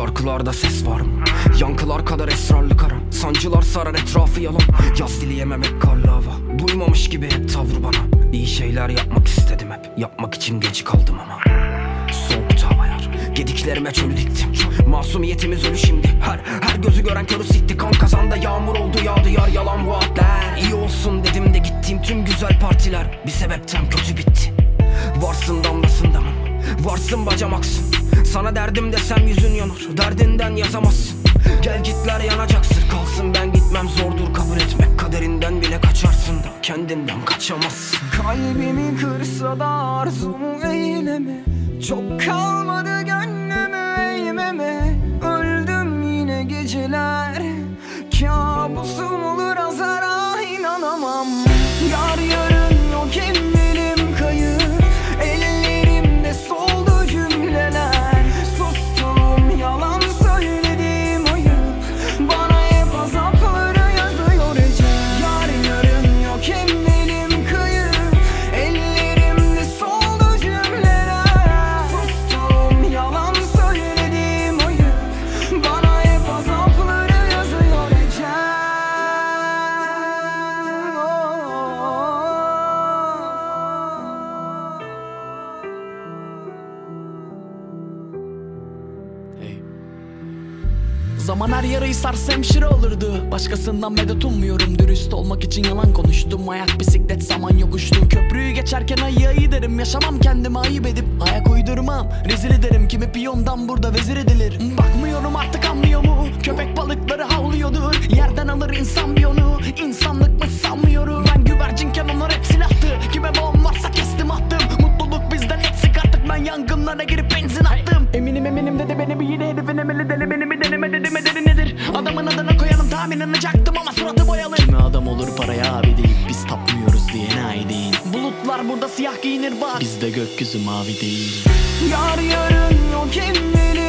Şarkılarda ses var mı? Yankılar kadar esrarlı kara. Sancılar sarar etrafı yalan. Yaz dileyemem hep karlı Duymamış gibi hep tavrı bana. İyi şeyler yapmak istedim hep. Yapmak için geç kaldım ama. Soğuktu hava yar. Gediklerime çölü diktim. Masumiyetimiz ölü şimdi. Her her gözü gören körü sikti. Kan kazanda yağmur oldu yağdı yar yalan vaatler. İyi olsun dedim de gittiğim tüm güzel partiler. Bir sebepten kötü bitti. Varsın damlasında mı? Varsın bacamaksın Sana derdim desem yüzün yanar. Derdinden yazamazsın Gel gitler yanacaksın. Kalsın ben gitmem zordur kabul etmek. Kaderinden bile kaçarsın da Kendinden kaçamazsın Kalbimi kırsa da arzumu eyleme. Çok kalmadı gönlümü eğmeme. Öldüm yine geceler. Kabusum olur Zaman her yarayı sarsa hemşire olurdu Başkasından medet ummuyorum. Dürüst olmak için yalan konuştum. Ayak bisiklet saman yokuştu. Köprüyü geçerken ayı ayı derim. Yaşamam kendime ayıp edip Ayak uydurmam. Rezil ederim. Kimi piyondan burada vezir edilir. Bakmıyorum artık anlıyor mu? Köpek balıkları havlıyordur. Yerden alır insan bir onu. İnsanlık mı sanmıyorum? Ben güvercinken onlar hep silahtı. Kime bağım varsa kestim attım. Mutluluk bizden eksik. Artık Ben yangınlara girip benzin attım. Eminim eminim dedi. Beni bir yine herifin emeli deli Yaşadım tam inanacaktım ama suratı boyalı. Kime adam olur paraya abi deyip biz tapmıyoruz diyene ay değil. Bulutlar burada siyah giyinir bak. Bizde gökyüzü mavi değil. Yar yarın yok kim bilir